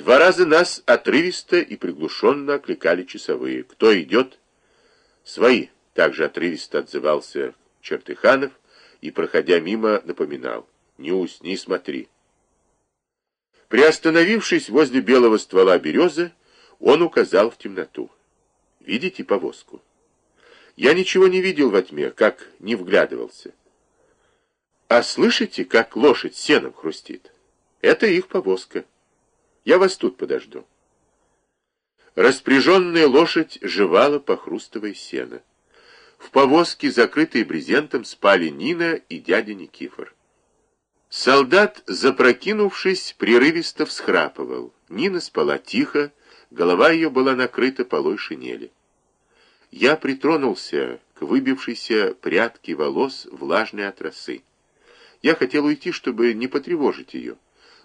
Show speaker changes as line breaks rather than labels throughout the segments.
Два раза нас отрывисто и приглушенно окликали часовые. Кто идет? Свои. Также отрывисто отзывался Чертыханов и, проходя мимо, напоминал. Не усни, смотри. Приостановившись возле белого ствола березы, он указал в темноту. Видите повозку? Я ничего не видел во тьме, как не вглядывался. А слышите, как лошадь сеном хрустит? Это их повозка. Я вас тут подожду. Распряженная лошадь жевала, похрустывая сено. В повозке, закрытой брезентом, спали Нина и дядя Никифор. Солдат, запрокинувшись, прерывисто всхрапывал. Нина спала тихо, голова ее была накрыта полой шинели. Я притронулся к выбившейся прядке волос, влажной от росы. Я хотел уйти, чтобы не потревожить ее.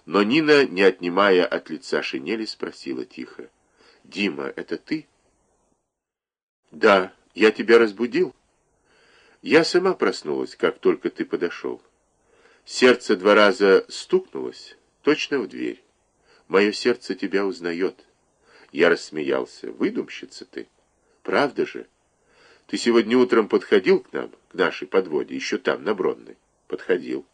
Но Нина, не отнимая от лица шинели, спросила тихо. «Дима, это ты?» «Да, я тебя разбудил?» «Я сама проснулась, как только ты подошел. Сердце два раза стукнулось, точно в дверь. Мое сердце тебя узнает». Я рассмеялся. «Выдумщица ты. Правда же? Ты сегодня утром подходил к нам, к нашей подводе, еще там, на Бронной?» «Подходил».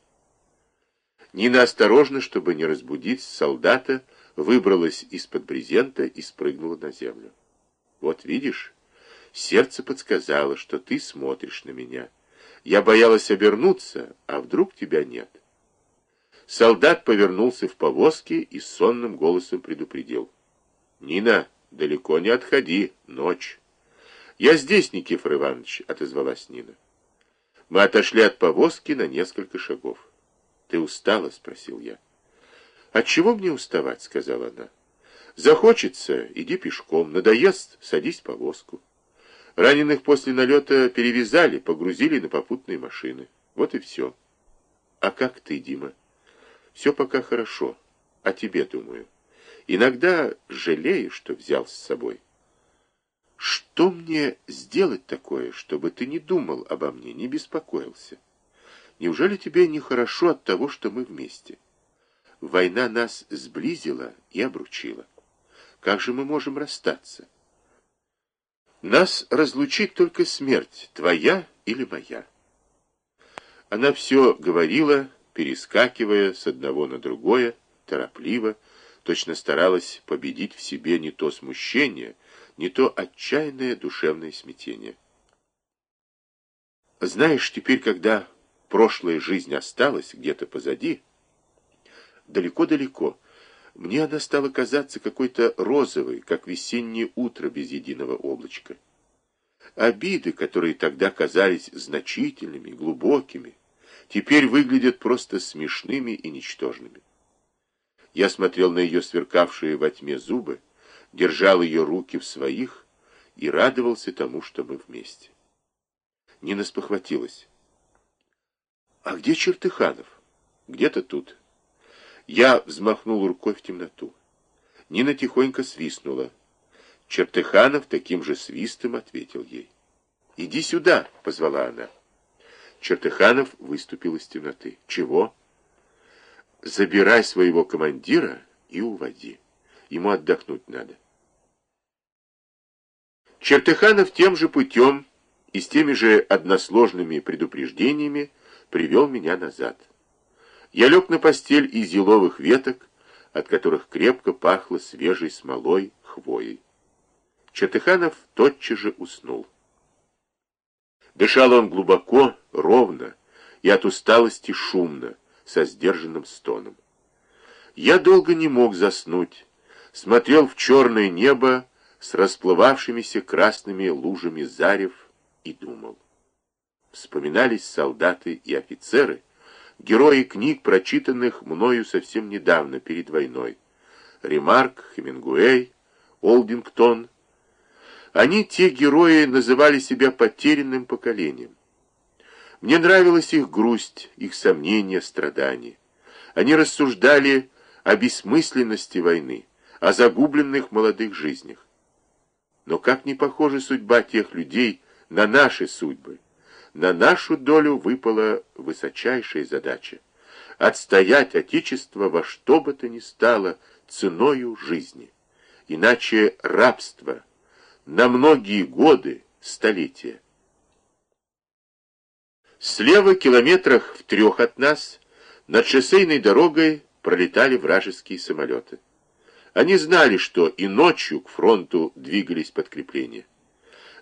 Нина осторожно, чтобы не разбудить солдата, выбралась из-под брезента и спрыгнула на землю. Вот видишь, сердце подсказало, что ты смотришь на меня. Я боялась обернуться, а вдруг тебя нет. Солдат повернулся в повозке и сонным голосом предупредил. «Нина, далеко не отходи, ночь». «Я здесь, Никифор Иванович», — отозвалась Нина. Мы отошли от повозки на несколько шагов. «Ты устала?» — спросил я. «От чего мне уставать?» — сказала она. «Захочется, иди пешком, надоест, садись в повозку». Раненых после налета перевязали, погрузили на попутные машины. Вот и все. А как ты, Дима? Все пока хорошо. О тебе думаю. Иногда жалею, что взял с собой. Что мне сделать такое, чтобы ты не думал обо мне, не беспокоился? Неужели тебе нехорошо от того, что мы вместе? Война нас сблизила и обручила. Как же мы можем расстаться? Нас разлучит только смерть, твоя или моя. Она все говорила, перескакивая с одного на другое, торопливо, точно старалась победить в себе не то смущение, не то отчаянное душевное смятение. Знаешь, теперь, когда прошлая жизнь осталась где-то позади, далеко-далеко, мне она стала казаться какой-то розовой, как весеннее утро без единого облачка. Обиды, которые тогда казались значительными, глубокими, теперь выглядят просто смешными и ничтожными. Я смотрел на ее сверкавшие во тьме зубы, держал ее руки в своих и радовался тому, что мы вместе. Нина спохватилась. «А где Чертыханов?» «Где-то тут». Я взмахнул рукой в темноту. Нина тихонько свистнула. Чертыханов таким же свистом ответил ей. «Иди сюда!» — позвала она. Чертыханов выступил из темноты. «Чего?» «Забирай своего командира и уводи. Ему отдохнуть надо». Чертыханов тем же путем и с теми же односложными предупреждениями привел меня назад. Я лег на постель из еловых веток, от которых крепко пахло свежей смолой, хвоей. Чертыханов тотчас же уснул. Дышал он глубоко, ровно и от усталости шумно, со сдержанным стоном. Я долго не мог заснуть, смотрел в черное небо с расплывавшимися красными лужами зарев и думал. Вспоминались солдаты и офицеры, герои книг, прочитанных мною совсем недавно, перед войной. Ремарк, Хемингуэй, Олдингтон. Они, те герои, называли себя потерянным поколением. Мне нравилась их грусть, их сомнения, страдания. Они рассуждали о бессмысленности войны, о загубленных молодых жизнях. Но как не похожа судьба тех людей на наши судьбы? На нашу долю выпала высочайшая задача — отстоять Отечество во что бы то ни стало ценою жизни. Иначе рабство на многие годы, столетия. Слева, километрах в трех от нас, над шоссейной дорогой пролетали вражеские самолеты. Они знали, что и ночью к фронту двигались подкрепления.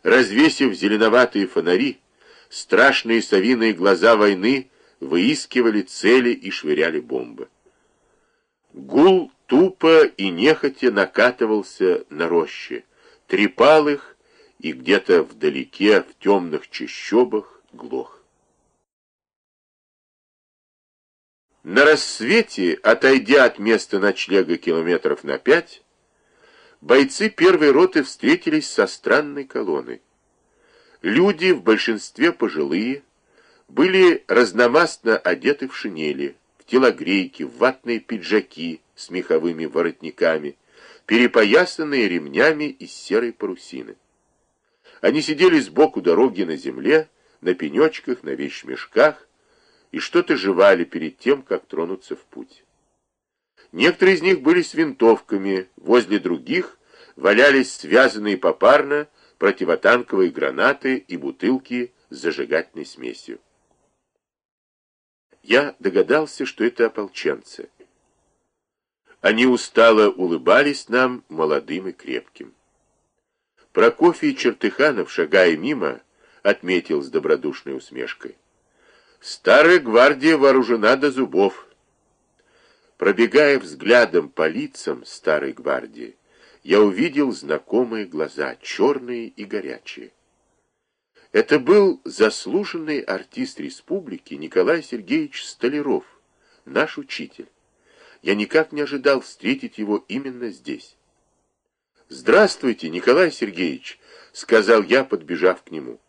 Развесив зеленоватые фонари, страшные совиные глаза войны выискивали цели и швыряли бомбы. Гул тупо и нехотя накатывался на рощи, трепал их и где-то вдалеке, в темных чащобах, глох. На рассвете, отойдя от места ночлега километров на пять, бойцы первой роты встретились со странной колонной. Люди, в большинстве пожилые, были разномастно одеты в шинели, в телогрейки, в ватные пиджаки с меховыми воротниками, перепоясанные ремнями из серой парусины. Они сидели сбоку дороги на земле, на пенечках, на вещмешках, и что-то жевали перед тем, как тронуться в путь. Некоторые из них были с винтовками, возле других валялись связанные попарно противотанковые гранаты и бутылки с зажигательной смесью. Я догадался, что это ополченцы. Они устало улыбались нам, молодым и крепким. Прокофий Чертыханов, шагая мимо, отметил с добродушной усмешкой. Старая гвардия вооружена до зубов. Пробегая взглядом по лицам старой гвардии, я увидел знакомые глаза, черные и горячие. Это был заслуженный артист республики Николай Сергеевич Столяров, наш учитель. Я никак не ожидал встретить его именно здесь. «Здравствуйте, Николай Сергеевич», — сказал я, подбежав к нему.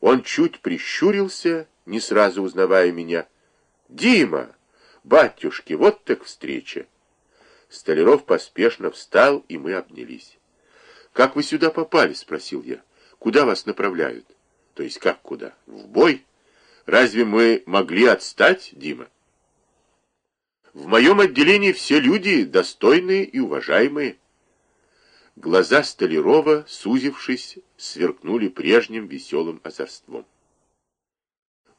Он чуть прищурился не сразу узнавая меня. «Дима! Батюшки, вот так встреча!» Столяров поспешно встал, и мы обнялись. «Как вы сюда попали?» — спросил я. «Куда вас направляют?» «То есть как куда? В бой? Разве мы могли отстать, Дима?» «В моем отделении все люди достойные и уважаемые». Глаза Столярова, сузившись, сверкнули прежним веселым озорством.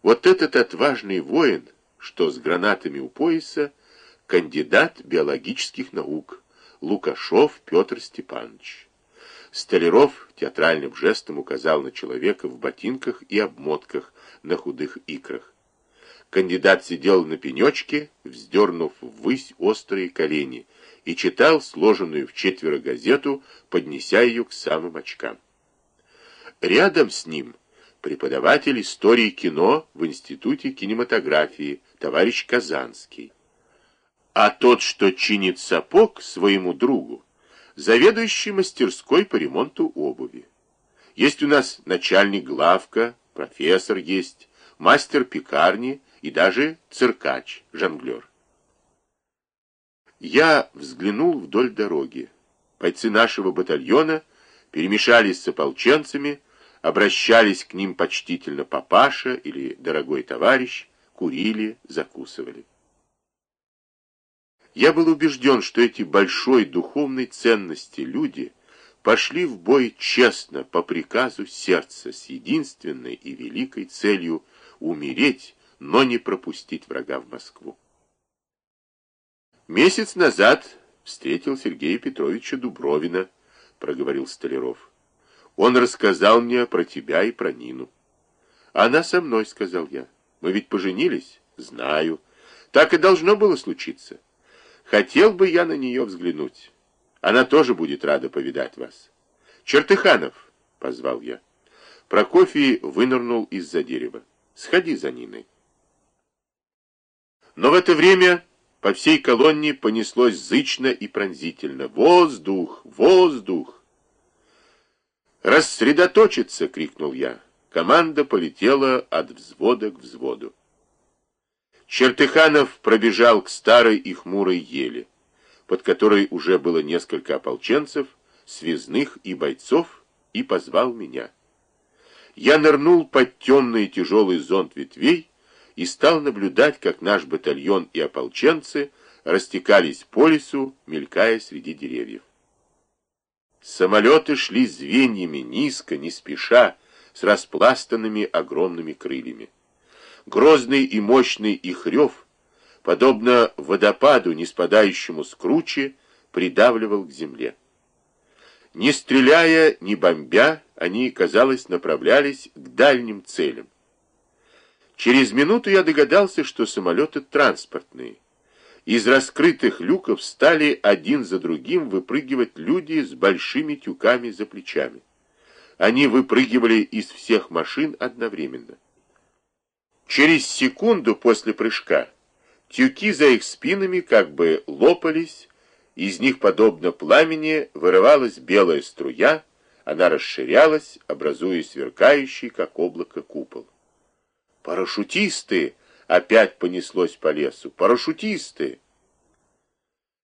Вот этот отважный воин, что с гранатами у пояса, кандидат биологических наук, Лукашов Петр Степанович. Столяров театральным жестом указал на человека в ботинках и обмотках на худых икрах. Кандидат сидел на пенечке, вздернув ввысь острые колени, и читал сложенную в четверо газету, поднеся ее к самым очкам. Рядом с ним преподаватель истории кино в Институте кинематографии, товарищ Казанский. А тот, что чинит сапог своему другу, заведующий мастерской по ремонту обуви. Есть у нас начальник главка, профессор есть, мастер пекарни и даже циркач, жонглер. Я взглянул вдоль дороги. Бойцы нашего батальона перемешались с ополченцами, обращались к ним почтительно папаша или дорогой товарищ, курили, закусывали. Я был убежден, что эти большой духовной ценности люди пошли в бой честно, по приказу сердца, с единственной и великой целью умереть, но не пропустить врага в Москву. Месяц назад встретил Сергея Петровича Дубровина, проговорил Столяров. Он рассказал мне про тебя и про Нину. Она со мной, сказал я. Мы ведь поженились? Знаю. Так и должно было случиться. Хотел бы я на нее взглянуть. Она тоже будет рада повидать вас. Чертыханов, позвал я. Прокофий вынырнул из-за дерева. Сходи за Ниной. Но в это время по всей колонне понеслось зычно и пронзительно. Воздух! Воздух! «Рассредоточиться!» — крикнул я. Команда полетела от взвода к взводу. Чертыханов пробежал к старой и хмурой еле, под которой уже было несколько ополченцев, связных и бойцов, и позвал меня. Я нырнул под темный тяжелый зонт ветвей и стал наблюдать, как наш батальон и ополченцы растекались по лесу, мелькая среди деревьев. Самолеты шли звеньями, низко, не спеша, с распластанными огромными крыльями. Грозный и мощный их рев, подобно водопаду, не спадающему с кручи, придавливал к земле. Не стреляя, не бомбя, они, казалось, направлялись к дальним целям. Через минуту я догадался, что самолеты транспортные. Из раскрытых люков стали один за другим выпрыгивать люди с большими тюками за плечами. Они выпрыгивали из всех машин одновременно. Через секунду после прыжка тюки за их спинами как бы лопались, из них, подобно пламени, вырывалась белая струя, она расширялась, образуя сверкающий, как облако, купол. «Парашютисты!» опять понеслось по лесу. Парашютисты!